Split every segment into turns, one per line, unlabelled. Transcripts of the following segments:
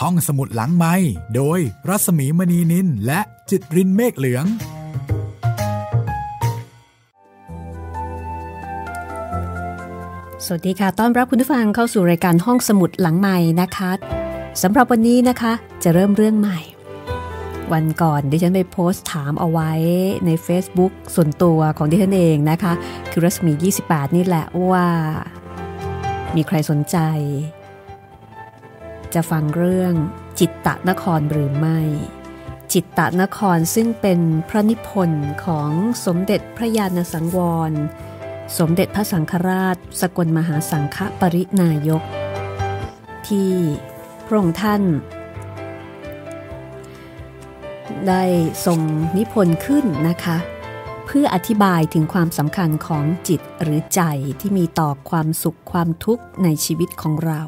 ห้องสมุดหลังไม้โดยรัสมีมณีนินและจิตรินเมฆเหลือง
สวัสดีค่ะ ต้อนรับคุณผู้ฟังเข้าสู่รายการห้องสมุดหลังใหม่นะคะสำหรับวันนี้นะคะจะเริ่มเรื่องใหม่ วันก่อนดิฉันไปโพสต์ถามเอาไว้ใน Facebook ส่วนตัวของดิฉันเองนะคะ คือรัศมี 28 นี่แหละว่า มีใครสนใจ จะฟังเรื่องจิตตะนครหรือไม่ จิตตะนครซึ่งเป็นพระนิพนธ์ของสมเด็จพระยาณสังวร สมเด็จพระสังฆราช สกลมหาสังฆปรินายก ที่พระองค์ท่าน ได้ทรงนิพนธ์ขึ้นนะคะเพื่ออธิบายถึงความสำคัญของจิตหรือใจที่มีต่อความสุขความทุกข์ในชีวิตของเรา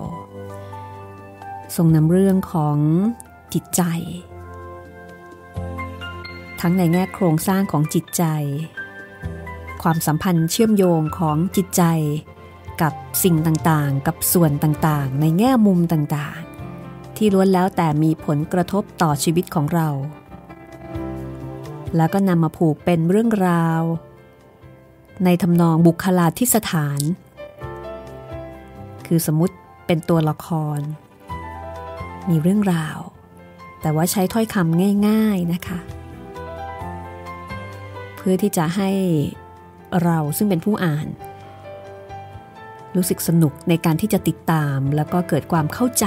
ทรงนำเรื่องของจิตใจ ทั้งในแง่โครงสร้างของจิตใจ ความสัมพันธ์เชื่อมโยงของจิตใจ กับสิ่งต่างๆ กับส่วนต่างๆ ในแง่มุมต่างๆ ที่ล้วนแล้วแต่มีผลกระทบต่อชีวิตของเรา แล้วก็นำมาผูกเป็นเรื่องราว ในทำนองบุคลาธิสถาน คือสมมติเป็นตัวละคร มีเรื่องราว แต่ว่าใช้ถ้อยคำง่าย ๆนะคะ เพื่อที่จะให้เราซึ่งเป็นผู้อ่าน รู้สึกสนุกในการที่จะติดตามแล้วก็เกิดความเข้าใจ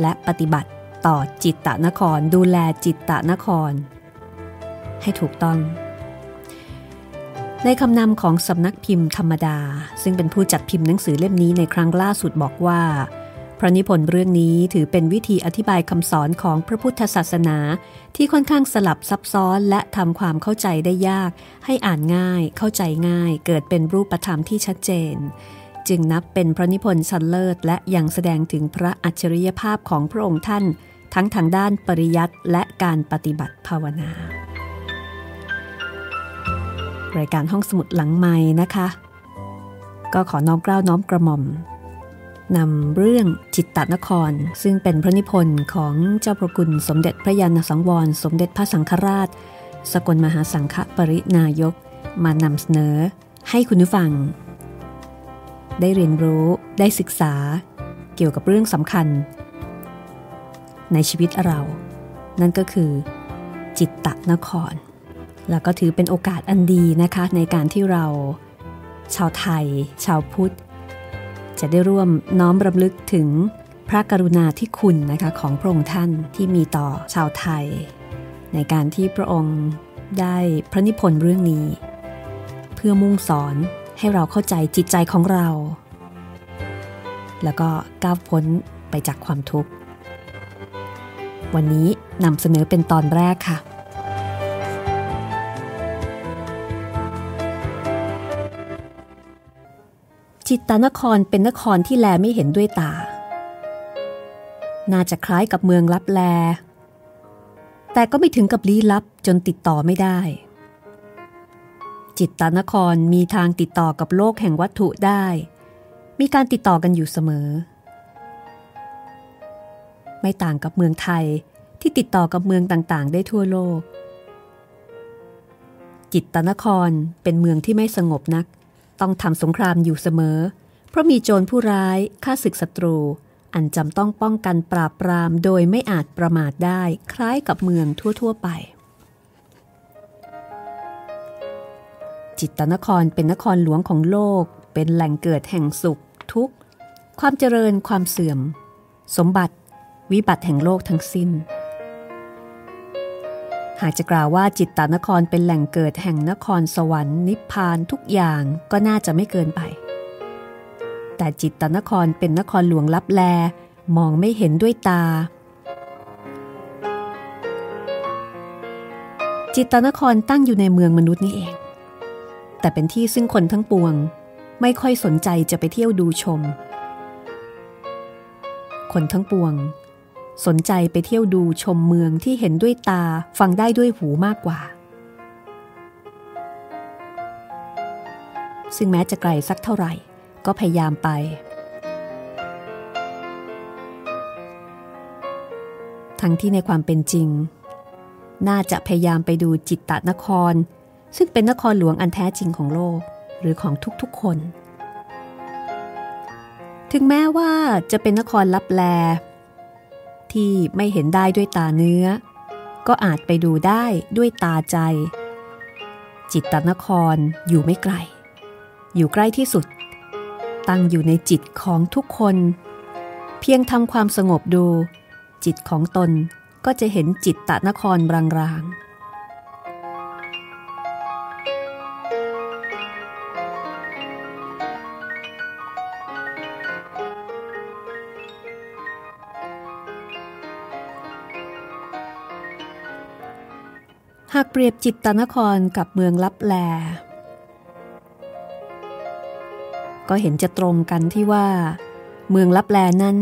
และปฏิบัติต่อจิตตะนคร ดูแลจิตตะนคร ให้ถูกต้อง ในคำนำของสำนักพิมพ์ธรรมดา ซึ่งเป็นผู้จัดพิมพ์หนังสือเล่มนี้ในครั้งล่าสุดบอกว่า พระนิพนธ์เรื่องนี้ถือเป็นวิธีอธิบายคำสอนของพระพุทธศาสนา ที่ค่อนข้างสลับซับซ้อนและทำความเข้าใจได้ยาก ให้อ่านง่าย เข้าใจง่าย เกิดเป็นรูปธรรมที่ชัดเจน จึงนับเป็นพระนิพนธ์ชั้นเลิศ และยังแสดงถึงพระอัจฉริยภาพของพระองค์ท่าน ทั้งทางด้านปริยัติและการปฏิบัติภาวนารายการห้องสมุดหลังไม้นะคะ ก็ขอน้อมเกล้าน้อมกระหม่อม นำเรื่องจิตตนคร ซึ่งเป็นพระนิพนธ์ของเจ้าพระคุณสมเด็จพระยาณสังวร สมเด็จพระสังฆราช สกลมหาสังฆปรินายก มานำเสนอ ให้คุณผู้ฟัง ได้เรียนรู้ได้ศึกษา เกี่ยวกับเรื่องสำคัญ ในชีวิตเรา นั่นก็คือ จิตตนคร แล้วก็ถือเป็นโอกาสอันดีนะคะในการที่เรา ชาวไทย ชาวพุทธ จะได้ร่วมน้อมรำลึกถึงพระกรุณาธิคุณนะคะของพระองค์ท่านที่มีต่อชาวไทย ในการที่พระองค์ได้พระนิพนธ์เรื่องนี้ เพื่อมุ่งสอนให้เราเข้าใจจิตใจของเรา แล้วก็ก้าวพ้นไปจากความทุกข์ วันนี้นำเสนอเป็นตอนแรกค่ะ จิตตนครเป็นนครที่แลไม่เห็นด้วยตา น่าจะคล้ายกับเมืองลับแล แต่ก็ไม่ถึงกับลี้ลับจนติดต่อไม่ได้ จิตตนครมีทางติดต่อกับโลกแห่งวัตถุได้ มีการติดต่อกันอยู่เสมอ ไม่ต่างกับเมืองไทยที่ติดต่อกับเมืองต่างๆ ได้ทั่วโลกจิตตนครเป็นเมืองที่ไม่สงบนัก ต้องทำสงครามอยู่เสมอ เพราะมีโจรผู้ร้ายฆ่าศึกศัตรู อันจำต้องป้องกันปราบปรามโดยไม่อาจประมาทได้คล้ายกับเมืองทั่ว ๆ ไป จิตตนครเป็นนครหลวงของโลก เป็นแหล่งเกิดแห่งสุข ทุกข์ ความเจริญความเสื่อม สมบัติ วิบัติแห่งโลกทั้งสิ้น หากจะกล่าวว่าจิตตานครเป็นแหล่งเกิดแห่งนครสวรรค์นิพพานทุกอย่างก็น่าจะไม่เกินไป แต่จิตตานครเป็นนครหลวงลับแลมองไม่เห็นด้วยตา จิตตานครตั้งอยู่ในเมืองมนุษย์นี่เอง แต่เป็นที่ซึ่งคนทั้งปวงไม่ค่อยสนใจจะไปเที่ยวดูชม คนทั้งปวง สนใจไปเที่ยวดูชมเมืองที่เห็นด้วยตาฟังได้ด้วยหูมากกว่า ซึ่งแม้จะไกลสักเท่าไหร่ ก็พยายามไป ทั้งที่ในความเป็นจริง น่าจะพยายามไปดูจิตตนคร ซึ่งเป็นนครหลวงอันแท้จริงของโลกหรือของทุกๆคน ถึงแม้ว่าจะเป็นนครลับแล ที่ไม่เห็นได้ด้วยตาเนื้อ ก็อาจไปดูได้ด้วยตาใจ จิตตนครอยู่ไม่ไกล อยู่ใกล้ที่สุด ตั้งอยู่ในจิตของทุกคน เพียงทำความสงบดู จิตของตนก็จะเห็นจิตตนครรางๆ หากเปรียบจิตตนครกับเมืองลับแล ก็เห็นจะตรงกันที่ว่า เมืองลับแลนั้น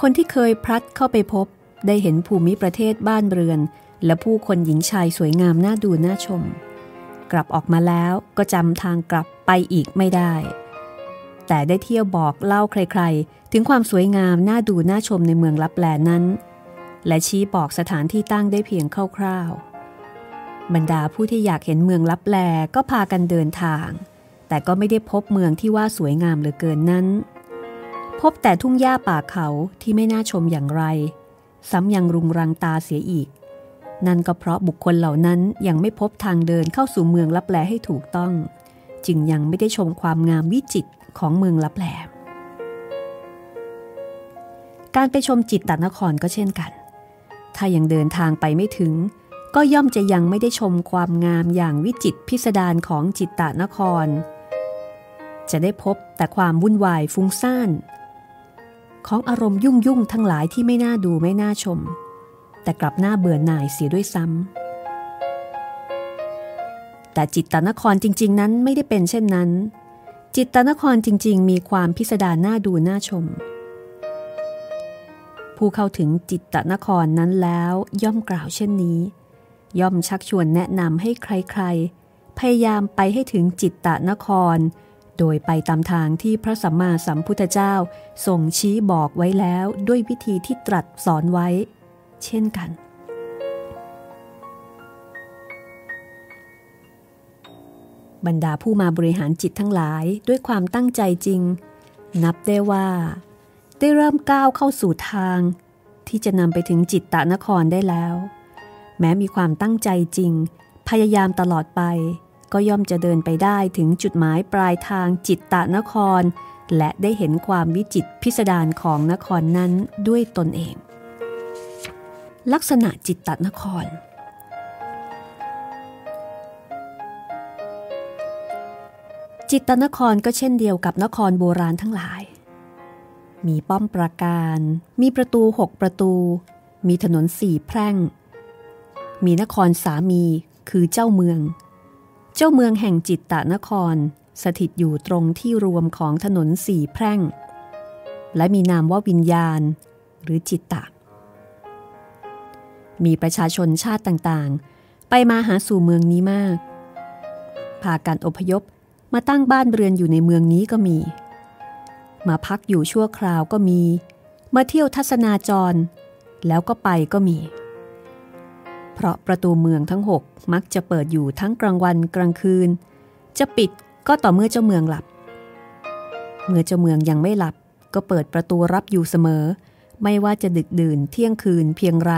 คนที่เคยพลัดเข้าไปพบ ได้เห็นภูมิประเทศบ้านเรือน และผู้คนหญิงชายสวยงามน่าดูน่าชม กลับออกมาแล้วก็จำทางกลับไปอีกไม่ได้ แต่ได้เที่ยวบอกเล่าใครๆ ถึงความสวยงามน่าดูน่าชมในเมืองลับแลนั้น และชี้บอกสถานที่ตั้งได้เพียงคร่าวๆ บรรดาผู้ที่อยากเห็นเมืองลับแลก็พากันเดินทาง แต่ก็ไม่ได้พบเมืองที่ว่าสวยงามเหลือเกินนั้น พบแต่ทุ่งหญ้าป่าเขาที่ไม่น่าชมอย่างไร ซ้ำยังรุงรังตาเสียอีก นั่นก็เพราะบุคคลเหล่านั้นยังไม่พบทางเดินเข้าสู่เมืองลับแลให้ถูกต้อง จึงยังไม่ได้ชมความงามวิจิตรของเมืองลับแลการไปชมจิตตนครก็เช่นกัน ถ้ายังเดินทางไปไม่ถึง ก็ย่อมจะยังไม่ได้ชมความงามอย่างวิจิตพิสดารของจิตตนคร จะได้พบแต่ความวุ่นวายฟุ้งซ่าน ของอารมณ์ยุ่งยุ่งทั้งหลายที่ไม่น่าดูไม่น่าชม แต่กลับน้าเบื่อหน่ายเสียด้วยซ้ำแต่จิตตนครจริง ๆ นั้นไม่ได้เป็นเช่นนั้น จิตตนครจริง ๆ มีความพิสดารน่าดูน่าชมผู้เข้าถึงจิตตนครนั้นแล้วย่อมกล่าวเช่นนี้ ย่อมชักชวนแนะนำให้ใครๆ พยายามไปให้ถึงจิตตะนคร โดยไปตามทางที่พระสัมมาสัมพุทธเจ้าทรงชี้บอกไว้แล้วด้วยวิธีที่ตรัสสอนไว้ เช่นกัน บรรดาผู้มาบริหารจิตทั้งหลายด้วยความตั้งใจจริง นับได้ว่า ได้เริ่มก้าวเข้าสู่ทาง ที่จะนำไปถึงจิตตะนครได้แล้ว แม้มีความตั้งใจจริง พยายามตลอดไป ก็ย่อมจะเดินไปได้ถึงจุดหมายปลายทางจิตตะนคร และได้เห็นความวิจิตพิสดารของนครนั้นด้วยตนเอง ลักษณะจิตตะนคร จิตตนครก็เช่นเดียวกับนครโบราณทั้งหลาย มีป้อมปราการ มีประตูหกประตู มีถนนสี่แพร่ง มีนครสามีคือเจ้าเมือง เจ้าเมืองแห่งจิตตะนคร สถิตอยู่ตรงที่รวมของถนนสี่แพร่ง และมีนามว่าวิญญาณ หรือจิตตะ มีประชาชนชาติต่างๆ ไปมาหาสู่เมืองนี้มาก พากันอพยพมาตั้งบ้านเรือนอยู่ในเมืองนี้ก็มี มาพักอยู่ชั่วคราวก็มี มาเที่ยวทัศนาจร แล้วก็ไปก็มี เพราะประตูเมืองทั้งหกมักจะเปิดอยู่ทั้งกลางวันกลางคืน จะปิดก็ต่อเมื่อเจ้าเมืองหลับ เมื่อเจ้าเมืองยังไม่หลับ ก็เปิดประตูรับอยู่เสมอ ไม่ว่าจะดึกดื่นเที่ยงคืนเพียงไร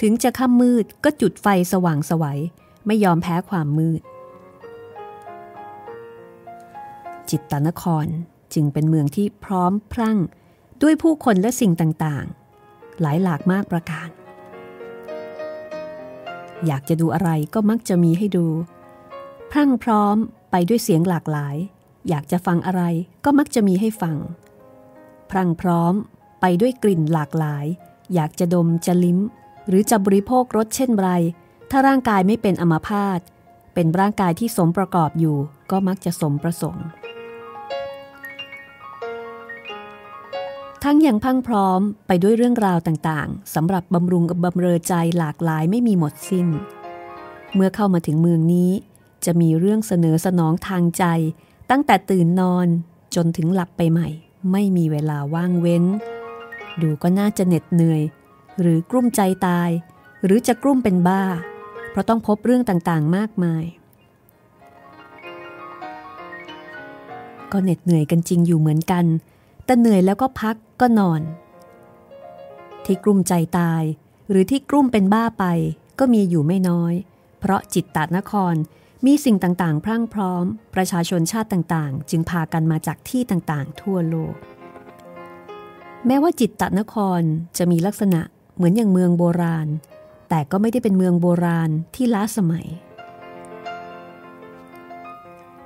ถึงจะค่ำมืดก็จุดไฟสว่างสวัย ไม่ยอมแพ้ความมืด จิตตนครจึงเป็นเมืองที่พร้อมพรั่ง ด้วยผู้คนและสิ่งต่างๆ หลายหลากมากประการ อยากจะดูอะไรก็มักจะมีให้ดู พรั่งพร้อมไปด้วยเสียงหลากหลาย อยากจะฟังอะไรก็มักจะมีให้ฟัง พรั่งพร้อมไปด้วยกลิ่นหลากหลาย อยากจะดมจะลิ้ม หรือจะบริโภครสเช่นไร ถ้าร่างกายไม่เป็นอมาพาตเป็นร่างกายที่สมประกอบอยู่ก็มักจะสมประสงค์ ทั้งยังพังพร้อมไปด้วยเรื่องราวต่างๆสำหรับบำรุงกับบำเรอใจหลากหลายไม่มีหมดสิ้น เมื่อเข้ามาถึงเมืองนี้ จะมีเรื่องเสนอสนองทางใจ ตั้งแต่ตื่นนอนจนถึงหลับไปใหม่ ไม่มีเวลาว่างเว้น ดูก็น่าจะเหน็ดเหนื่อย หรือกลุ้มใจตาย หรือจะกลุ้มเป็นบ้า เพราะต้องพบเรื่องต่างๆมากมาย ก็เหน็ดเหนื่อยกันจริงอยู่เหมือนกัน แต่เหนื่อยแล้วก็พักก็นอน ที่กลุ้มใจตาย หรือที่กลุ้มเป็นบ้าไปก็มีอยู่ไม่น้อย เพราะจิตตานครมีสิ่งต่างๆ พรั่งพร้อม ประชาชนชาติต่างๆ จึงพากันมาจากที่ต่างๆ ทั่วโลก แม้ว่าจิตตนครจะมีลักษณะเหมือนอย่างเมืองโบราณ แต่ก็ไม่ได้เป็นเมืองโบราณที่ล้าสมัย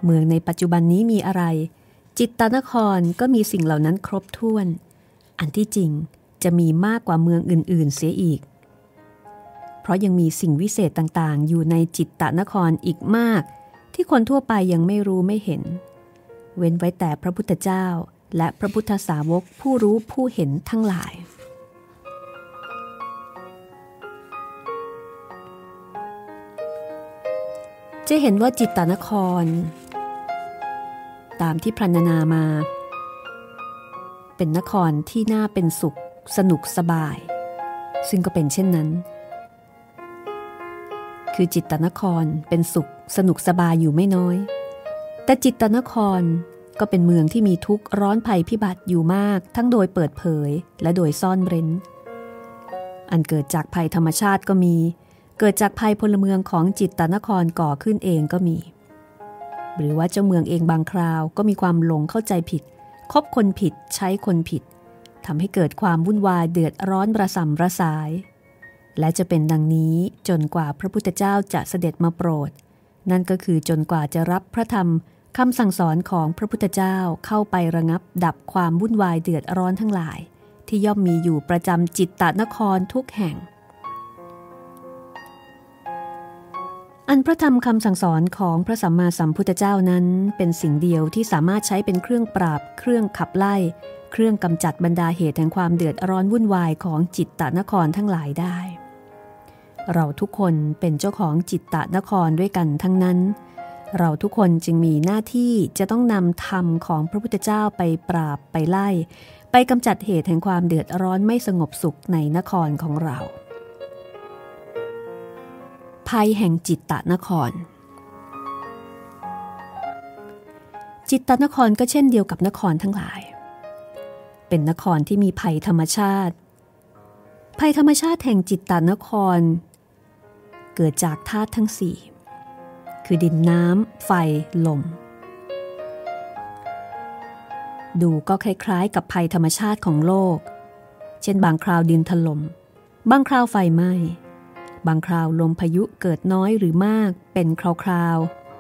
เมืองในปัจจุบันนี้มีอะไร จิตตนครก็มีสิ่งเหล่านั้นครบถ้วน อันที่จริงจะมีมากกว่าเมืองอื่น ๆ เสียอีก เพราะยังมีสิ่งวิเศษต่างๆ อยู่ในจิตตนครอีกมาก ที่คนทั่วไปยังไม่รู้ไม่เห็น เว้นไว้แต่พระพุทธเจ้าและพระพุทธสาวกผู้รู้ผู้เห็นทั้งหลาย จะเห็นว่าจิตตนคร ตามที่พรรณนามา เป็นนครที่น่าเป็นสุขสนุกสบาย ซึ่งก็เป็นเช่นนั้น คือจิตตนครเป็นสุขสนุกสบายอยู่ไม่น้อย แต่จิตตนครก็เป็นเมืองที่มีทุกข์ร้อนภัยพิบัติอยู่มากทั้งโดยเปิดเผยและโดยซ่อนเร้น อันเกิดจากภัยธรรมชาติก็มี เกิดจากภัยพลเมืองของจิตตนครก่อขึ้นเองก็มี หรือว่าเจ้าเมืองเองบางคราวก็มีความหลงเข้าใจผิด คบคนผิดใช้คนผิดทำให้เกิดความวุ่นวายเดือดร้อนระสำระสาย และจะเป็นดังนี้จนกว่าพระพุทธเจ้าจะเสด็จมาโปรด นั่นก็คือจนกว่าจะรับพระธรรมคำสั่งสอนของพระพุทธเจ้าเข้าไประงับดับความวุ่นวายเดือดร้อนทั้งหลาย ที่ย่อมมีอยู่ประจำจิตตนครทุกแห่ง อันพระธรรมคำสั่งสอนของพระสัมมาสัมพุทธเจ้านั้นเป็นสิ่งเดียวที่สามารถใช้เป็นเครื่องปราบ เครื่องขับไล่ เครื่องกำจัดบรรดาเหตุแห่งความเดือดร้อนวุ่นวายของจิตตนครทั้งหลายได้ เราทุกคนเป็นเจ้าของจิตตะนครด้วยกันทั้งนั้น เราทุกคนจึงมีหน้าที่จะต้องนำธรรมของพระพุทธเจ้าไปปราบไปไล่ ไปกำจัดเหตุแห่งความเดือดร้อนไม่สงบสุขในนครของเรา ภัยแห่งจิตตะนคร จิตตนครก็เช่นเดียวกับนครทั้งหลาย เป็นนครที่มีภัยธรรมชาติ ภัยธรรมชาติแห่งจิตตนคร เกิดจากธาตุทั้งสี่ คือดินน้ำ ไฟ ลม ดูก็คล้ายๆ กับภัยธรรมชาติของโลก เช่นบางคราวดินถลม่ม บางคราวไฟไหม้ บางคราวลมพายุเกิดน้อยหรือมากเป็นคราว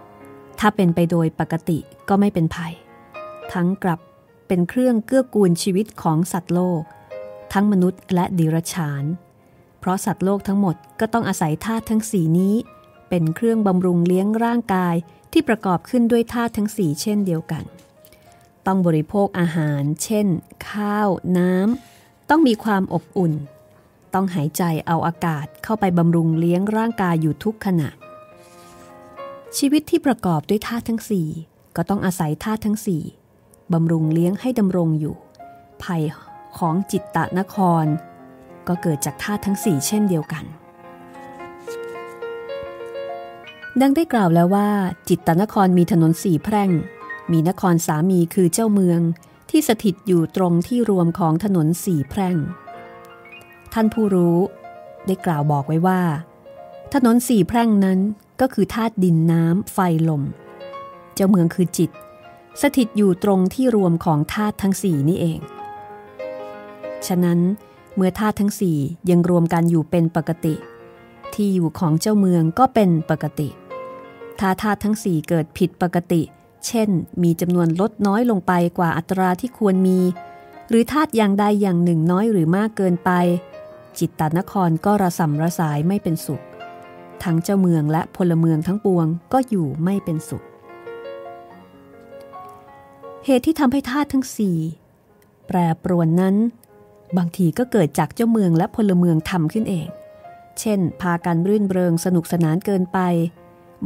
ๆ ถ้าเป็นไปโดยปกติก็ไม่เป็นภัย ทั้งกลับเป็นเครื่องเกื้อกูลชีวิตของสัตว์โลก ทั้งมนุษย์และดิรัจฉาน เพราะสัตว์โลกทั้งหมดก็ต้องอาศัยธาตุทั้งสีนี้ เป็นเครื่องบำรุงเลี้ยงร่างกายที่ประกอบขึ้นด้วยธาตุทั้งสีเช่นเดียวกัน ต้องบริโภคอาหาร เช่น ข้าว น้ำต้องมีความอบอุ่น ต้องหายใจเอาอากาศเข้าไปบำรุงเลี้ยงร่างกายอยู่ทุกขณะ ชีวิตที่ประกอบด้วยธาตุทั้งสี่ก็ต้องอาศัยธาตุทั้งสี่บำรุงเลี้ยงให้ดำรงอยู่ ภัยของจิตตะนคร ก็เกิดจากธาตุทั้งสี่เช่นเดียวกัน ดังได้กล่าวแล้วว่า จิตตนครมีถนนสี่แพร่ง มีนครสามีคือเจ้าเมืองที่สถิตอยู่ตรงที่รวมของถนนสี่แพร่ง ท่านผู้รู้ ได้กล่าวบอกไว้ว่า ถนนสี่แพร่งนั้นก็คือธาตุดินน้ำไฟลม เจ้าเมืองคือจิต สถิตอยู่ตรงที่รวมของธาตุทั้งสี่นี่เอง ฉะนั้นเมื่อธาตุทั้งสี่ยังรวมกันอยู่เป็นปกติ ที่อยู่ของเจ้าเมืองก็เป็นปกติ ถ้าธาตุทั้งสี่เกิดผิดปกติ เช่น มีจำนวนลดน้อยลงไปกว่าอัตราที่ควรมี หรือธาตุอย่างใดอย่างหนึ่งน้อยหรือมากเกินไป จิตตานครก็ระสำระสายไม่เป็นสุข ทั้งเจ้าเมืองและพลเมืองทั้งปวงก็อยู่ไม่เป็นสุข เหตุที่ทำให้ธาตุทั้งสี่แปรปรวนนั้น บางทีก็เกิดจากเจ้าเมืองและพลเมืองทำขึ้นเอง เช่น พากันรื่นเริงสนุกสนานเกินไป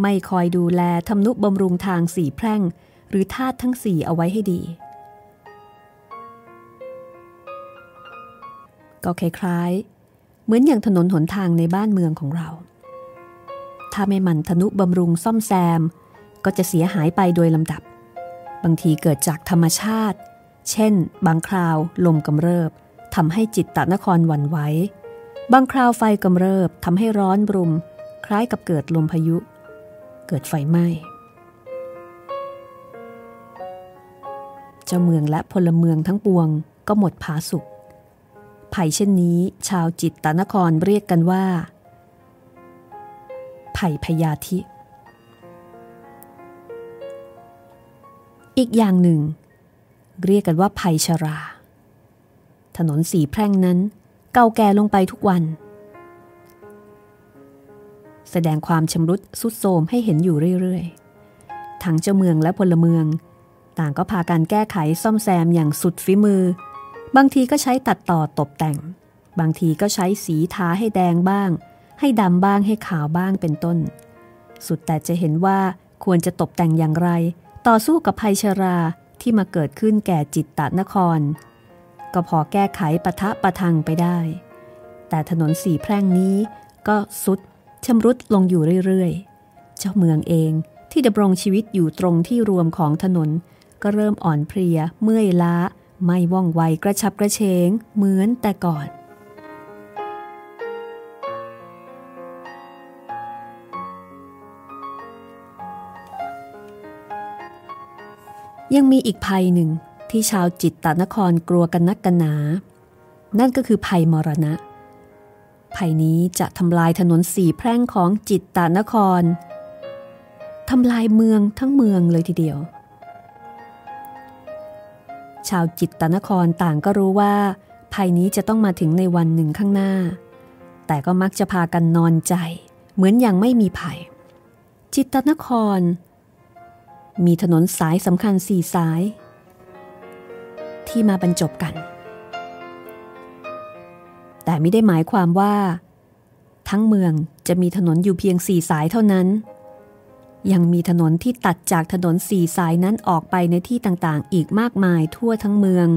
ไม่คอยดูแลทำนุบำรุงทางสี่แพร่ง หรือธาตุทั้งสี่เอาไว้ให้ดีก็คล้ายๆ เหมือนอย่างถนนหนทางในบ้านเมืองของเรา ถ้าไม่มันทนุบำรุงซ่อมแซม ก็จะเสียหายไปโดยลำดับ บางทีเกิดจากธรรมชาติ เช่น บางคราวลมกำเริบทำให้จิตตะนครหวั่นไหวบางคราวไฟกำเริบทำให้ร้อนบรุม คล้ายกับเกิดลมพายุ เกิดไฟไหม้เจ้าเมืองและพลเมืองทั้งปวงก็หมดผาสุก ภัยเช่นนี้ ชาวจิตตนครเรียกกันว่า ภัยพยาธิ อีกอย่างหนึ่ง เรียกกันว่าภัยชรา ถนนสีแพร่งนั้น เก่าแก่ลงไปทุกวัน แสดงความชำรุดสุดโทมให้เห็นอยู่เรื่อยๆ ทั้งเจ้าเมืองและพลเมือง ต่างก็พาการแก้ไขซ่อมแซมอย่างสุดฝีมือ บางทีก็ใช้ตัดต่อตกแต่ง บางทีก็ใช้สีทาให้แดงบ้าง ให้ดำบ้างให้ขาวบ้างเป็นต้น สุดแต่จะเห็นว่าควรจะตกแต่งอย่างไร ต่อสู้กับภัยชราที่มาเกิดขึ้นแก่จิตตนคร ก็พอแก้ไขปะทะปะทังไปได้ แต่ถนนสีแพร่งนี้ก็สุดชำรุดลงอยู่เรื่อยๆ เจ้าเมืองเองที่ดำรงชีวิตอยู่ตรงที่รวมของถนน ก็เริ่มอ่อนเพลีย เมื่อยล้า ไม่ว่องไวกระชับกระเฉงเหมือนแต่ก่อน ยังมีอีกภัยหนึ่งที่ชาวจิตตนครกลัวกันนักกันหนา นั่นก็คือภัยมรณะ ภัยนี้จะทำลายถนนสี่แพร่งของจิตตนครทำลายเมืองทั้งเมืองเลยทีเดียว ชาวจิตตนครต่างก็รู้ว่า ภัยนี้จะต้องมาถึงในวันหนึ่งข้างหน้า แต่ก็มักจะพากันนอนใจ เหมือนอย่างไม่มีภัย จิตตนคร มีถนนสายสำคัญสี่สาย ที่มาบรรจบกัน แต่ไม่ได้หมายความว่า ทั้งเมืองจะมีถนนอยู่เพียงสี่สายเท่านั้น ยังมีถนนที่ตัดจากถนนสี่สายนั้นออกไปในที่ต่างๆ อีกมากมายทั่วทั้งเมือง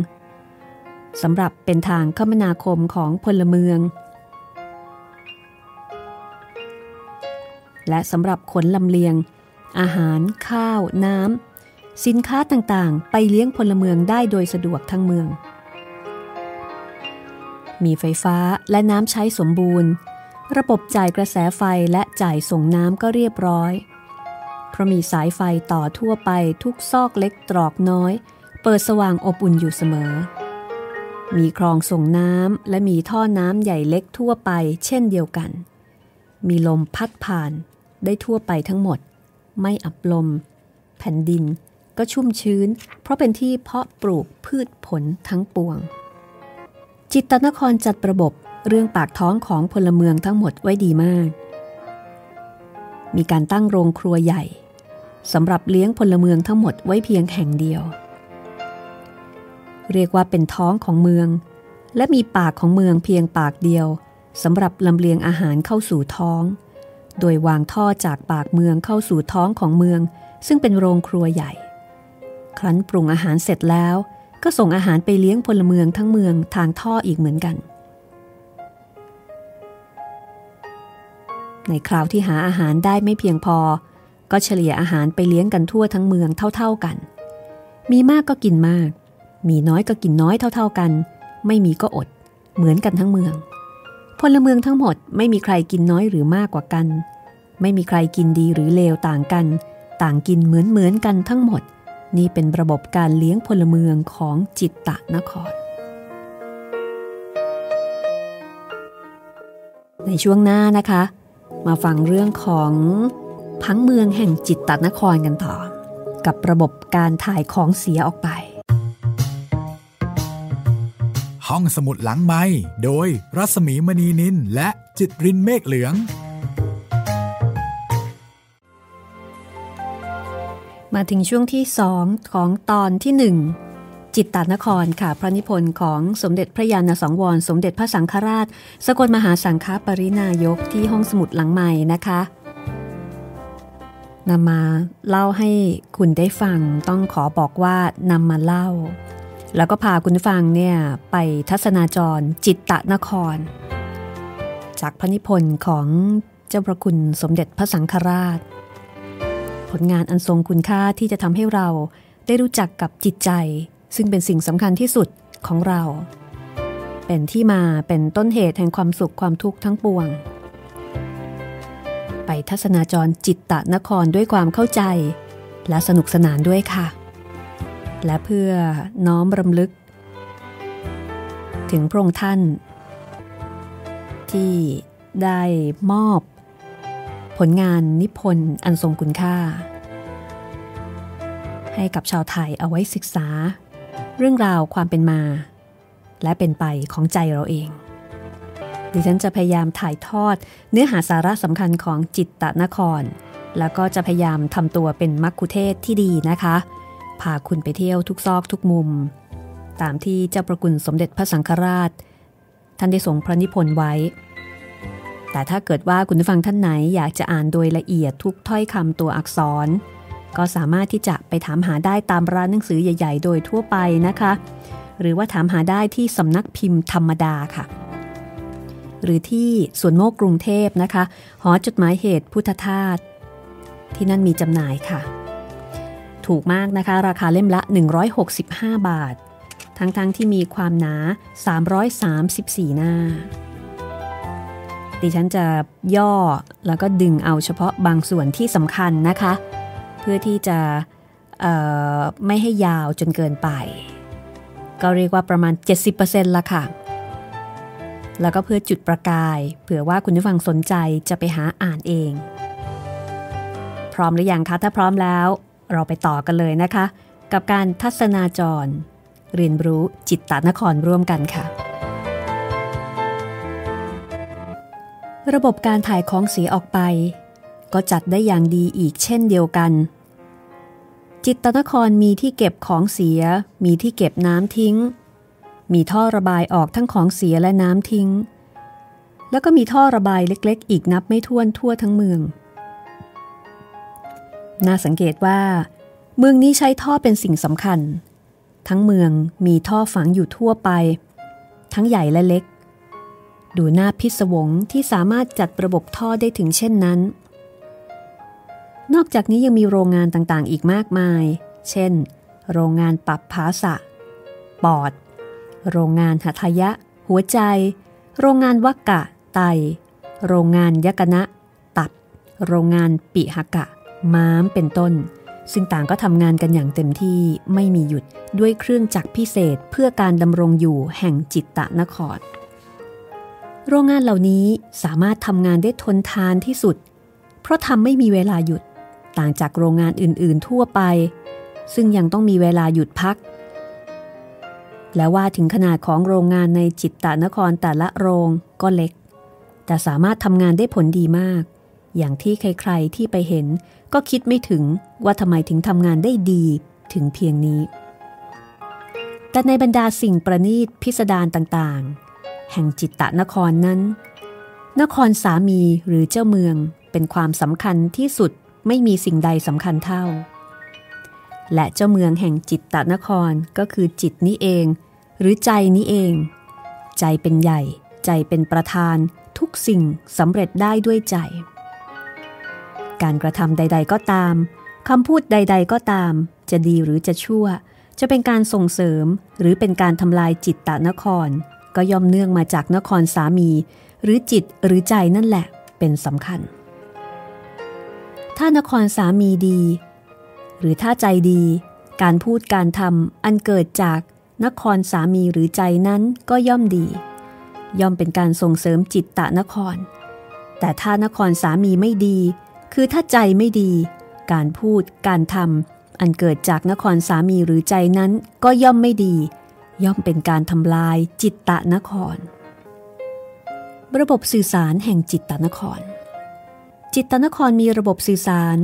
สำหรับเป็นทางคมนาคมของพลเมือง และสำหรับขนลำเลียง อาหาร ข้าว น้ำ สินค้าต่างๆ ไปเลี้ยงพลเมืองได้โดยสะดวกทั้งเมือง มีไฟฟ้าและน้ำใช้สมบูรณ์ ระบบจ่ายกระแสไฟและจ่ายส่งน้ำก็เรียบร้อย ราะมีสายไฟต่อทั่วไปทุกซอกเล็กตรอกน้อย เปิดสว่างอบอุ่นอยู่เสมอ มีคลองส่งน้ำและมีท่อน้ำใหญ่เล็กทั่วไปเช่นเดียวกัน มีลมพัดผ่านได้ทั่วไปทั้งหมด ไม่อับลม แผ่นดินก็ชุ่มชื้น เพราะเป็นที่เพาะปลูกพืชผลทั้งปวง จิตตนครจัดระบบเรื่องปากท้องของพลเมืองทั้งหมดไว้ดีมาก มีการตั้งโรงครัวใหญ่ สำหรับเลี้ยงพลเมืองทั้งหมดไว้เพียงแห่งเดียว เรียกว่าเป็นท้องของเมือง และมีปากของเมืองเพียงปากเดียวสำหรับลำเลียงอาหารเข้าสู่ท้อง โดยวางท่อจากปากเมืองเข้าสู่ท้องของเมือง ซึ่งเป็นโรงครัวใหญ่ ครั้นปรุงอาหารเสร็จแล้ว ก็ส่งอาหารไปเลี้ยงพลเมืองทั้งเมืองทางท่ออีกเหมือนกัน ในคราวที่หาอาหารได้ไม่เพียงพอ ก็เฉลี่ยอาหารไปเลี้ยงกันทั่วทั้งเมืองเท่าๆกัน มีมากก็กินมาก มีน้อยก็กินน้อยเท่าๆกัน ไม่มีก็อด เหมือนกันทั้งเมือง พลเมืองทั้งหมดไม่มีใครกินน้อยหรือมากกว่ากัน ไม่มีใครกินดีหรือเลวต่างกัน ต่างกินเหมือนเหมือนกันทั้งหมด นี่เป็นระบบการเลี้ยงพลเมืองของจิตตะนคร ในช่วงหน้านะคะ มาฟังเรื่องของ พังเมืองแห่งจิตตนครกันต่อ กับระบบการถ่ายของเสียออกไป
ห้องสมุดหลังไม้โดยรัสมีมณีนินและจิตรินเมฆเหลือง
มาถึงช่วงที่สองของตอนที่หนึ่งจิตตานครค่ะพระนิพนธ์ของสมเด็จพระยาณสังวร สมเด็จพระสังฆราช สกลมหาสังฆปรินายกที่ห้องสมุดหลังใหม่นะคะ นำมาเล่าให้คุณได้ฟังต้องขอบอกว่านำมาเล่า แล้วก็พาคุณฟังเนี่ยไปทัศนาจรจิตตะนคร จากพระนิพนธ์ของเจ้าพระคุณสมเด็จพระสังฆราช ผลงานอันทรงคุณค่าที่จะทำให้เราได้รู้จักกับจิตใจ ซึ่งเป็นสิ่งสำคัญที่สุดของเรา เป็นที่มาเป็นต้นเหตุแห่งความสุขความทุกข์ทั้งปวง ไปทัศนาจรจิตตะนครด้วยความเข้าใจ และสนุกสนานด้วยค่ะ และเพื่อน้อมรำลึก ถึงพระองค์ท่าน ที่ได้มอบ ผลงานนิพนธ์อันทรงคุณค่า ให้กับชาวไทยเอาไว้ศึกษา เรื่องราวความเป็นมา และเป็นไปของใจเราเอง ดิฉันจะพยายามถ่ายทอด เนื้อหาสาระสำคัญของจิตตะนคร แล้วก็จะพยายามทำตัวเป็นมักคุเทศที่ดีนะคะ พาคุณไปเที่ยวทุกซอกทุกมุม ตามที่เจ้าประกุลสมเด็จพระสังฆราช ท่านได้ทรงพระนิพนธ์ไว้ แต่ถ้าเกิดว่าคุณผู้ฟังท่านไหนอยากจะอ่านโดยละเอียดทุกถ้อยคำตัวอักษร ก็สามารถที่จะไปถามหาได้ตามร้านหนังสือใหญ่ ๆ โดยทั่วไปนะคะ หรือว่าถามหาได้ที่สำนักพิมพ์ธรรมดาค่ะ หรือที่สวนโมกกรุงเทพนะคะ หอจดหมายเหตุพุทธทาสที่นั่นมีจำหน่ายค่ะ ถูกมากนะคะ ราคาเล่มละ 165 บาท ทั้งๆทที่มีความหนา 334 หน้า ดิฉันจะย่อแล้วก็ดึงเอาเฉพาะบางส่วนที่สำคัญนะคะ เพื่อที่จะไม่ให้ยาวจนเกินไป ก็เรียกว่าประมาณ 70%ละค่ะ แล้วก็เพื่อจุดประกาย เผื่อว่าคุณผู้ฟังสนใจจะไปหาอ่านเอง พร้อมหรือยังคะ ถ้าพร้อมแล้ว เราไปต่อกันเลยนะคะ กับการทัศนาจร เรียนรู้จิตตานครร่วมกันค่ะ ระบบการถ่ายของเสียออกไป ก็จัดได้อย่างดีอีกเช่นเดียวกัน จิตตนครมีที่เก็บของเสีย มีที่เก็บน้ำทิ้ง มีท่อระบายออกทั้งของเสียและน้ำทิ้ง แล้วก็มีท่อระบายเล็ก ๆ อีกนับไม่ถ้วนทั่วทั้งเมือง น่าสังเกตว่า เมืองนี้ใช้ท่อเป็นสิ่งสำคัญ ทั้งเมืองมีท่อฝังอยู่ทั่วไป ทั้งใหญ่และเล็ก ดูหน้าพิศวงที่สามารถจัดระบบท่อได้ถึงเช่นนั้น นอกจากนี้ยังมีโรงงานต่างๆ อีกมากมาย เช่น โรงงานปรับภาษะปอด โรงงานหัตยะ หัวใจ โรงงานวักกะ ไต โรงงานยกนะ ตับ โรงงานปิหกะ ม้ามเป็นต้น ซึ่งต่างก็ทำงานกันอย่างเต็มที่ไม่มีหยุดด้วยเครื่องจักรพิเศษเพื่อการดำรงอยู่แห่งจิตตะนคร โรงงานเหล่านี้สามารถทำงานได้ทนทานที่สุด เพราะทำไม่มีเวลาหยุด ต่างจากโรงงานอื่น ๆ ทั่วไป ซึ่งยังต้องมีเวลาหยุดพัก และว่าถึงขนาดของโรงงานในจิตตะนครแต่ละโรงก็เล็ก แต่สามารถทำงานได้ผลดีมาก อย่างที่ใครๆที่ไปเห็น ก็คิดไม่ถึงว่าทำไมถึงทำงานได้ดีถึงเพียงนี้ แต่ในบรรดาสิ่งประณีตพิสดารต่างๆ แห่งจิตตะนครนั้น นครสามีหรือเจ้าเมืองเป็นความสำคัญที่สุดไม่มีสิ่งใดสำคัญเท่า และเจ้าเมืองแห่งจิตตนครก็คือจิตนี้เอง หรือใจนี้เอง ใจเป็นใหญ่ ใจเป็นประธาน ทุกสิ่งสำเร็จได้ด้วยใจ การกระทำใด ๆ ก็ตามคำพูดใด ๆ ก็ตาม จะดีหรือจะชั่ว จะเป็นการส่งเสริมหรือเป็นการทำลายจิตตนคร ก็ย่อมเนื่องมาจากนครสามี หรือจิตหรือใจนั่นแหละ เป็นสำคัญ ถ้านครสามีดี หรือถ้าใจดี การพูดการทำอันเกิดจากนครสามีหรือใจนั้นก็ย่อมดี ย่อมเป็นการส่งเสริมจิตตะนคร แต่ถ้านครสามีไม่ดี คือถ้าใจไม่ดี การพูดการทำอันเกิดจากนครสามีหรือใจนั้นก็ย่อมไม่ดี ย่อมเป็นการทำลายจิตตะนคร ระบบสื่อสารแห่งจิตตะนคร จิตตะนครมีระบบสื่อสาร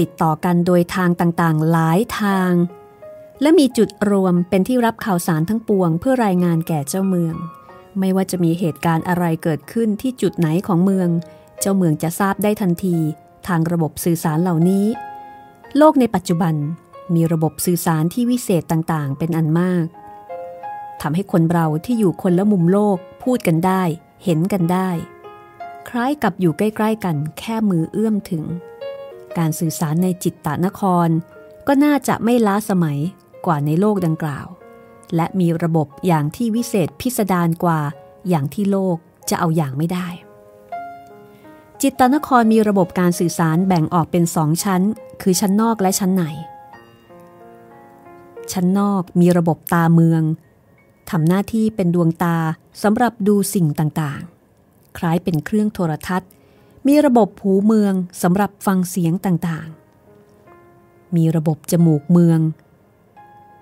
ติดต่อกันโดยทางต่างๆ หลายทาง และมีจุดรวมเป็นที่รับข่าวสารทั้งปวง เพื่อรายงานแก่เจ้าเมือง ไม่ว่าจะมีเหตุการณ์อะไรเกิดขึ้นที่จุดไหนของเมือง เจ้าเมืองจะทราบได้ทันที ทางระบบสื่อสารเหล่านี้ โลกในปัจจุบันมีระบบสื่อสารที่วิเศษต่างๆ เป็นอันมากทำให้คนเราที่อยู่คนละมุมโลกพูดกันได้ เห็นกันได้ คล้ายกับอยู่ใกล้ ๆ กันแค่มือเอื้อมถึง การสื่อสารในจิตตนคร ก็น่าจะไม่ล้าสมัยกว่าในโลกดังกล่าว และมีระบบอย่างที่วิเศษพิสดารกว่าอย่างที่โลกจะเอาอย่างไม่ได้ จิตตนครมีระบบการสื่อสารแบ่งออกเป็นสองชั้น คือชั้นนอกและชั้นใน ชั้นนอกมีระบบตาเมืองทำหน้าที่เป็นดวงตาสำหรับดูสิ่งต่างๆ คล้ายเป็นเครื่องโทรทัศน์ มีระบบหูเมืองสำหรับฟังเสียงต่างๆ มีระบบจมูกเมือง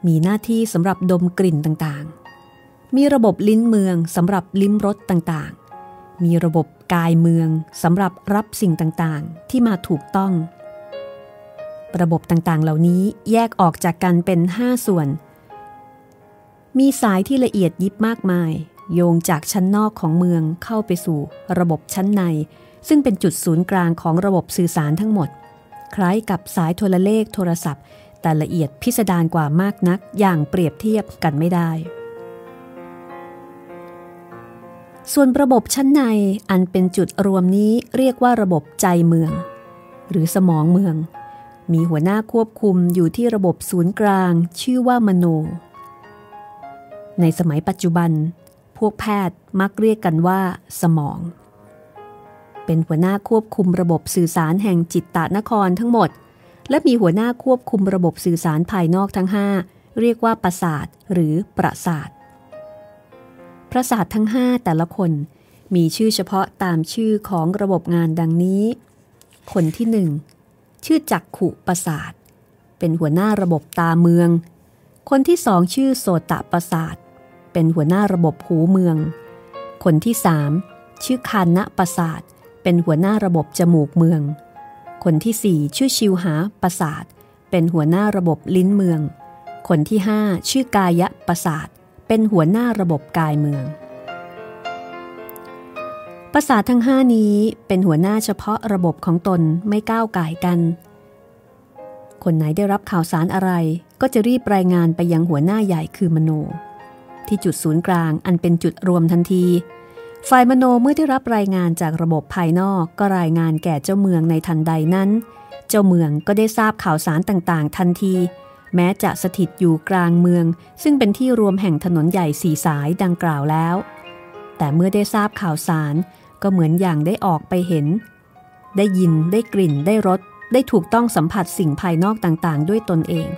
มีหน้าที่สำหรับดมกลิ่นต่างๆ มีระบบลิ้นเมืองสำหรับลิ้มรสต่างๆ มีระบบกายเมืองสำหรับรับสิ่งต่างๆ ที่มาถูกต้อง ระบบต่างๆ เหล่านี้แยกออกจากกันเป็น 5 ส่วน มีสายที่ละเอียดยิบมากมาย โยงจากชั้นนอกของเมืองเข้าไปสู่ระบบชั้นใน ซึ่งเป็นจุดศูนย์กลางของระบบสื่อสารทั้งหมด คล้ายกับสายโทรเลขโทรศัพท์ แต่ละเอียดพิสดารกว่ามากนักอย่างเปรียบเทียบกันไม่ได้ ส่วนระบบชั้นในอันเป็นจุดรวมนี้เรียกว่าระบบใจเมือง หรือสมองเมือง มีหัวหน้าควบคุมอยู่ที่ระบบศูนย์กลาง ชื่อว่ามโน ในสมัยปัจจุบัน พวกแพทย์มักเรียกกันว่า สมอง เป็นหัวหน้าควบคุมระบบสื่อสารแห่งจิตตานครทั้งหมด และมีหัวหน้าควบคุมระบบสื่อสารภายนอกทั้ง 5 เรียกว่าประสาทหรือประสาท ประสาททั้ง 5 แต่ละคนมีชื่อเฉพาะตามชื่อของระบบงานดังนี้ คนที่หนึ่งชื่อจักขุประสาท เป็นหัวหน้าระบบตาเมือง คนที่สองชื่อโสตประสาท เป็นหัวหน้าระบบหูเมือง คนที่สามชื่อคานณประสาท เป็นหัวหน้าระบบจมูกเมือง คนที่สี่ชื่อชิวหาประสาท เป็นหัวหน้าระบบลิ้นเมือง คนที่ห้าชื่อกายะประสาท เป็นหัวหน้าระบบกายเมือง ประสาททั้งห้านี้เป็นหัวหน้าเฉพาะระบบของตนไม่ก้าวไก่กัน คนไหนได้รับข่าวสารอะไร ก็จะรีบรายงานไปยังหัวหน้าใหญ่คือมโน ที่จุดศูนย์กลางอันเป็นจุดรวมทันที ฝ่ายมโนเมื่อได้รับรายงานจากระบบภายนอกก็รายงานแก่เจ้าเมืองในทันใดนั้น เจ้าเมืองก็ได้ทราบข่าวสารต่างๆ ทันที แม้จะสถิตอยู่กลางเมือง ซึ่งเป็นที่รวมแห่งถนนใหญ่สี่สายดังกล่าวแล้ว แต่เมื่อได้ทราบข่าวสารก็เหมือนอย่างได้ออกไปเห็น ได้ยินได้กลิ่นได้รสได้ถูกต้องสัมผัสสิ่งภายนอกต่างๆ ด้วยตนเอง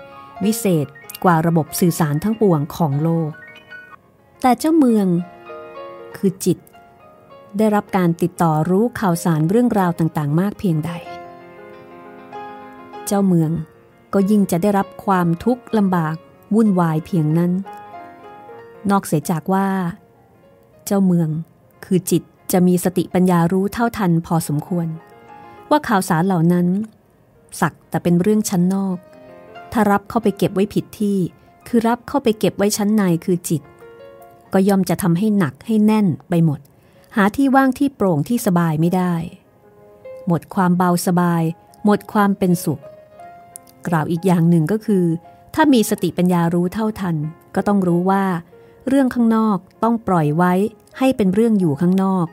วิเศษกว่าระบบสื่อสารทั้งปวงของโลก แต่เจ้าเมือง คือจิต ได้รับการติดต่อรู้ข่าวสารเรื่องราวต่างๆ มากเพียงใด เจ้าเมืองก็ยิ่งจะได้รับความทุกข์ลำบากวุ่นวายเพียงนั้น นอกเสียจากว่า เจ้าเมืองคือจิตจะมีสติปัญญารู้เท่าทันพอสมควร ว่าข่าวสารเหล่านั้น สักแต่เป็นเรื่องชั้นนอก ถ้ารับเข้าไปเก็บไว้ผิดที่ คือรับเข้าไปเก็บไว้ชั้นในคือจิต ก็ย่อมจะทำให้หนักให้แน่นไปหมด หาที่ว่างที่โปร่งที่สบายไม่ได้ หมดความเบาสบาย หมดความเป็นสุข กล่าวอีกอย่างหนึ่งก็คือ ถ้ามีสติปัญญารู้เท่าทัน ก็ต้องรู้ว่า เรื่องข้างนอกต้องปล่อยไว้ให้เป็นเรื่องอยู่ข้างนอก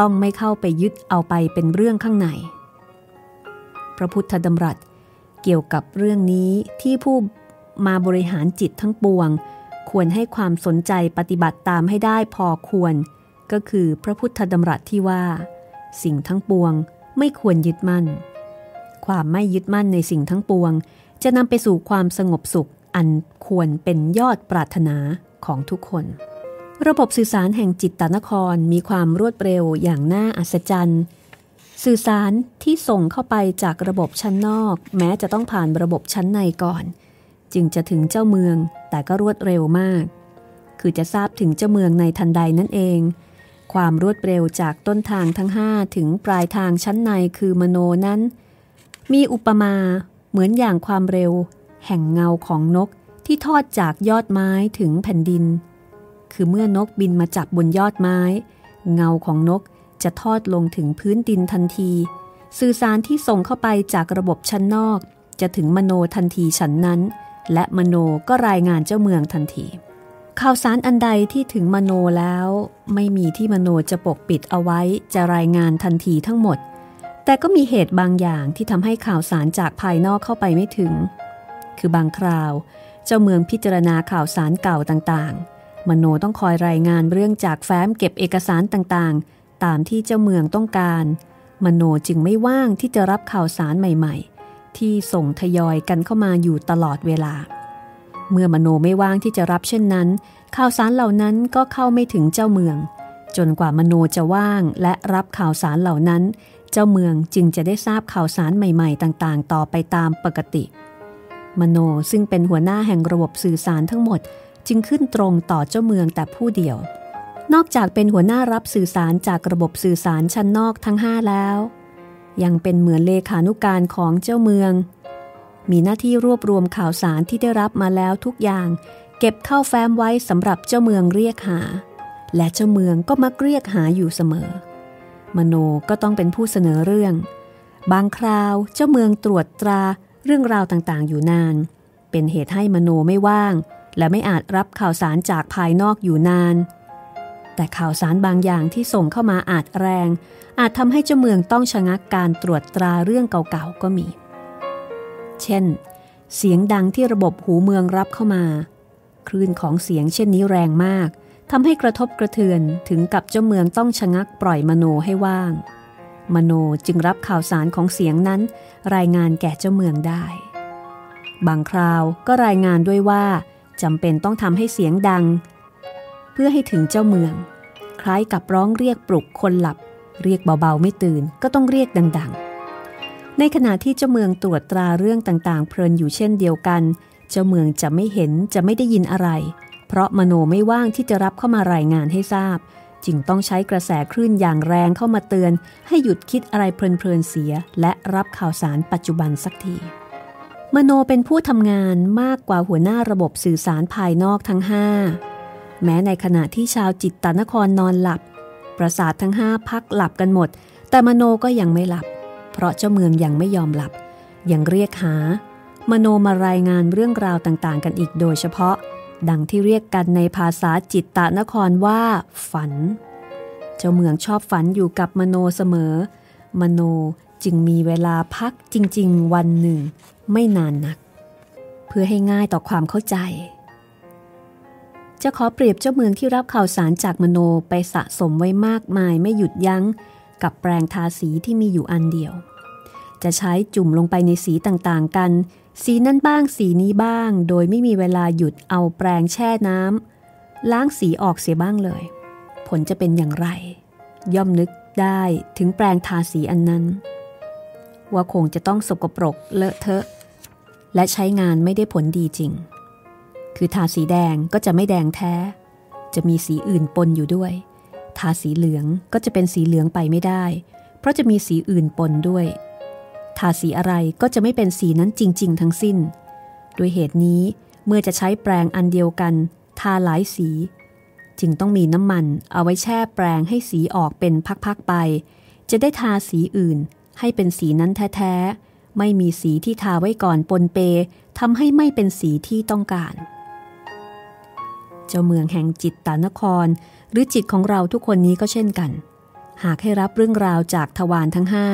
ต้องไม่เข้าไปยึดเอาไปเป็นเรื่องข้างใน พระพุทธดำรัสเกี่ยวกับเรื่องนี้ที่ผู้มาบริหารจิตทั้งปวง ควรให้ความสนใจปฏิบัติตามให้ได้พอควร ก็คือพระพุทธดำรัสที่ว่า สิ่งทั้งปวงไม่ควรยึดมั่น ความไม่ยึดมั่นในสิ่งทั้งปวง จะนำไปสู่ความสงบสุขอันควรเป็นยอดปรารถนาของทุกคน ระบบสื่อสารแห่งจิตตนครมีความรวดเร็วอย่างน่าอัศจรรย์ สื่อสารที่ส่งเข้าไปจากระบบชั้นนอก แม้จะต้องผ่านระบบชั้นในก่อน จึงจะถึงเจ้าเมืองแต่ก็รวดเร็วมาก คือจะทราบถึงเจ้าเมืองในทันใดนั่นเอง ความรวดเร็วจากต้นทางทั้งห้าถึงปลายทางชั้นในคือมโนนั้น มีอุปมาเหมือนอย่างความเร็ว แห่งเงาของนกที่ทอดจากยอดไม้ถึงแผ่นดิน คือเมื่อนกบินมาจับบนยอดไม้ เงาของนกจะทอดลงถึงพื้นดินทันที สื่อสารที่ส่งเข้าไปจากระบบชั้นนอก จะถึงมโนทันทีฉันนั้น และมโนก็รายงานเจ้าเมืองทันที ข่าวสารอันใดที่ถึงมโนแล้ว ไม่มีที่มโนจะปกปิดเอาไว้จะรายงานทันทีทั้งหมด แต่ก็มีเหตุบางอย่างที่ทำให้ข่าวสารจากภายนอกเข้าไปไม่ถึง คือบางคราวเจ้าเมืองพิจารณาข่าวสารเก่าต่างๆ มโนต้องคอยรายงานเรื่องจากแฟ้มเก็บเอกสารต่างๆ ตามที่เจ้าเมืองต้องการ มโนจึงไม่ว่างที่จะรับข่าวสารใหม่ ๆ ที่ส่งทยอยกันเข้ามาอยู่ตลอดเวลา เมื่อมโนไม่ว่างที่จะรับเช่นนั้น ข่าวสารเหล่านั้นก็เข้าไม่ถึงเจ้าเมือง จนกว่ามโนจะว่างและรับข่าวสารเหล่านั้น เจ้าเมืองจึงจะได้ทราบข่าวสารใหม่ๆ ต่างๆ ต่อไปตามปกติ มโนซึ่งเป็นหัวหน้าแห่งระบบสื่อสารทั้งหมดจึงขึ้นตรงต่อเจ้าเมืองแต่ผู้เดียว นอกจากเป็นหัวหน้ารับสื่อสารจากระบบสื่อสารชั้นนอกทั้งห้าแล้ว ยังเป็นเหมือนเลขานุการของเจ้าเมือง มีหน้าที่รวบรวมข่าวสารที่ได้รับมาแล้วทุกอย่าง เก็บเข้าแฟ้มไว้สำหรับเจ้าเมืองเรียกหา และเจ้าเมืองก็มักเรียกหาอยู่เสมอ มโนก็ต้องเป็นผู้เสนอเรื่อง บางคราวเจ้าเมืองตรวจตราเรื่องราวต่างๆ อยู่นาน เป็นเหตุให้มโนไม่ว่าง และไม่อาจรับข่าวสารจากภายนอกอยู่นาน แต่ข่าวสารบางอย่างที่ส่งเข้ามาอาจแรง อาจทำให้เจ้าเมืองต้องชะงักการตรวจตราเรื่องเก่าๆก็มี เช่น เสียงดังที่ระบบหูเมืองรับเข้ามา คลื่นของเสียงเช่นนี้แรงมากทำให้กระทบกระเทือนถึงกับเจ้าเมืองต้องชะงักปล่อยมโนให้ว่าง มโนจึงรับข่าวสารของเสียงนั้น รายงานแก่เจ้าเมืองได้ บางคราวก็รายงานด้วยว่าจำเป็นต้องทำให้เสียงดัง เพื่อให้ถึงเจ้าเมือง คล้ายกับร้องเรียกปลุกคนหลับ เรียกเบาๆไม่ตื่นก็ต้องเรียกดัง ๆ ในขณะที่เจ้าเมืองตรวจตราเรื่องต่างๆ เพลินอยู่เช่นเดียวกัน เจ้าเมืองจะไม่เห็นจะไม่ได้ยินอะไร เพราะมโนไม่ว่างที่จะรับเข้ามารายงานให้ทราบ จึงต้องใช้กระแสคลื่นอย่างแรงเข้ามาเตือน ให้หยุดคิดอะไรเพลินๆเสีย และรับข่าวสารปัจจุบันสักทีมโนเป็นผู้ทำงานมากกว่าหัวหน้าระบบสื่อสารภายนอกทั้งห้าแม้ในขณะที่ชาวจิตตานครนอนหลับ ประสาททั้งห้าพักหลับกันหมด แต่มโนก็ยังไม่หลับ เพราะเจ้าเมืองยังไม่ยอมหลับ ยังเรียกหา มโนมารายงานเรื่องราวต่างๆ กันอีกโดยเฉพาะ ดังที่เรียกกันในภาษาจิตตะนครว่า ฝัน เจ้าเมืองชอบฝันอยู่กับมโนเสมอ มโนจึงมีเวลาพักจริง ๆ วันหนึ่ง ไม่นานนัก เพื่อให้ง่ายต่อความเข้าใจ จะขอเปรียบเจ้าเมืองที่รับข่าวสารจากมโนไปสะสมไว้มากมายไม่หยุดยัง้ง กับแปรงทาสีที่มีอยู่อันเดียว จะใช้จุ่มลงไปในสีต่างๆกัน สีนั้นบ้างสีนี้บ้าง โดยไม่มีเวลาหยุดเอาแปรงแช่น้ำล้างสีออกเสียบ้างเลย ผลจะเป็นอย่างไร ย่อมนึกได้ถึงแปรงทาสีอันนั้น ว่าคงจะต้องสกปรกเลอะเทอะ และใช้งานไม่ได้ผลดีจริง คือทาสีแดงก็จะไม่แดงแท้ จะมีสีอื่นปนอยู่ด้วย ทาสีเหลืองก็จะเป็นสีเหลืองไปไม่ได้ เพราะจะมีสีอื่นปนด้วย ทาสีอะไรก็จะไม่เป็นสีนั้นจริง ๆ ทั้งสิ้น ด้วยเหตุนี้เมื่อจะใช้แปรงอันเดียวกัน ทาหลายสี จึงต้องมีน้ำมันเอาไว้แช่แปรงให้สีออกเป็นพักๆไป จะได้ทาสีอื่นให้เป็นสีนั้นแท้ๆ ไม่มีสีที่ทาไว้ก่อนปนเปทำให้ไม่เป็นสีที่ต้องการ เจ้าเมืองแห่งจิตตานคร หรือจิตของเราทุกคนนี้ก็เช่นกัน หากให้รับเรื่องราวจากทวารทั้งห้า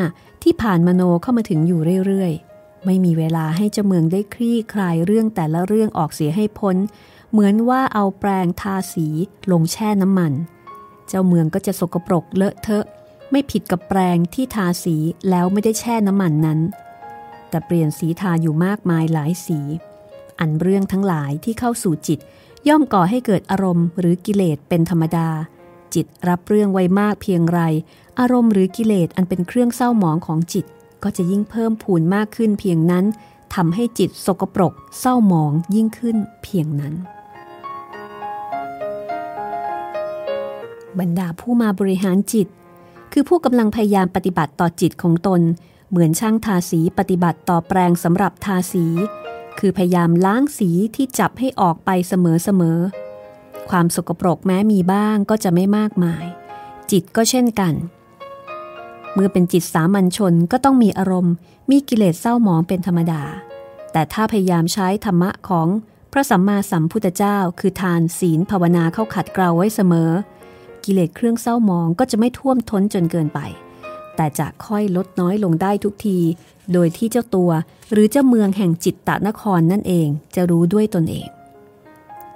ที่ผ่านมโนเข้ามาถึงอยู่เรื่อยๆ ไม่มีเวลาให้เจ้าเมืองได้คลี่คลายเรื่องแต่ละเรื่องออกเสียให้พ้น เหมือนว่าเอาแปรงทาสีลงแช่น้ำมัน เจ้าเมืองก็จะสกปรกเลอะเทอะ ไม่ผิดกับแปรงที่ทาสีแล้วไม่ได้แช่น้ำมันนั้น แต่เปลี่ยนสีทาอยู่มากมายหลายสี อันเรื่องทั้งหลายที่เข้าสู่จิต ย่อมก่อให้เกิดอารมณ์หรือกิเลสเป็นธรรมดา จิตรับเรื่องไว้มากเพียงไร อารมณ์หรือกิเลสอันเป็นเครื่องเศร้าหมองของจิต ก็จะยิ่งเพิ่มพูนมากขึ้นเพียงนั้นทำให้จิตสกปรก เศร้าหมองยิ่งขึ้นเพียงนั้น บรรดาผู้มาบริหารจิต คือผู้กำลังพยายามปฏิบัติต่อจิตของตน เหมือนช่างทาสีปฏิบัติต่อแปลงสำหรับทาสี คือพยายามล้างสีที่จับให้ออกไปเสมอๆ ความสกปรกแม้มีบ้างก็จะไม่มากมาย จิตก็เช่นกัน เมื่อเป็นจิตสามัญชนก็ต้องมีอารมณ์ มีกิเลสเศร้าหมองเป็นธรรมดา แต่ถ้าพยายามใช้ธรรมะของพระสัมมาสัมพุทธเจ้า คือทานศีลภาวนาเข้าขัดเกลาไว้เสมอ กิเลสเครื่องเศร้าหมองก็จะไม่ท่วมท้นจนเกินไป แต่จะค่อยลดน้อยลงได้ทุกที โดยที่เจ้าตัว หรือเจ้าเมืองแห่งจิตตะนครนั่นเองจะรู้ด้วยตนเอง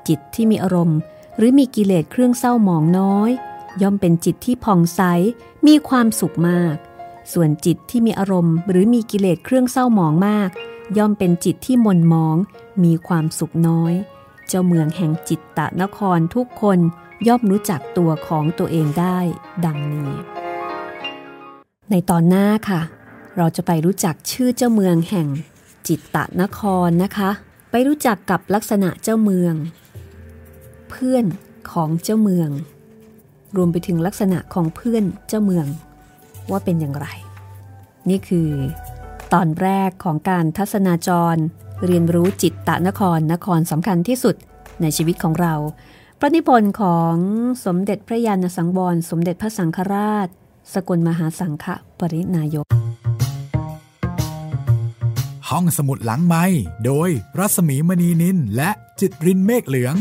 จิตที่มีอารมณ์ หรือมีกิเลสเครื่องเศร้าหมองน้อย ย่อมเป็นจิตที่ผ่องใสมีความสุขมาก ส่วนจิตที่มีอารมณ์ หรือมีกิเลสเครื่องเศร้าหมองมาก ย่อมเป็นจิตที่มนมอง มีความสุขน้อย เจ้าเมืองแห่งจิตตะนครทุกคนย่อมรู้จักตัวของตัวเองได้ ดังนี้ ในตอนหน้าค่ะ เราจะไปรู้จักชื่อเจ้าเมืองแห่งจิตตะนครนะคะ ไปรู้จักกับลักษณะเจ้าเมือง เพื่อนของเจ้าเมือง รวมไปถึงลักษณะของเพื่อนเจ้าเมือง ว่าเป็นอย่างไร นี่คือ ตอนแรกของการทัศนาจร เรียนรู้จิตตะนครนครสำคัญที่สุดในชีวิตของเราพระนิพนธ์ของสมเด็จพระยาณสังวรสมเด็จพระสังฆราช สกลมหาสังฆปรินายก
ห้องสมุดหลังไม้โดยรัสมีมณีนินและจิตรินเมฆเหลือง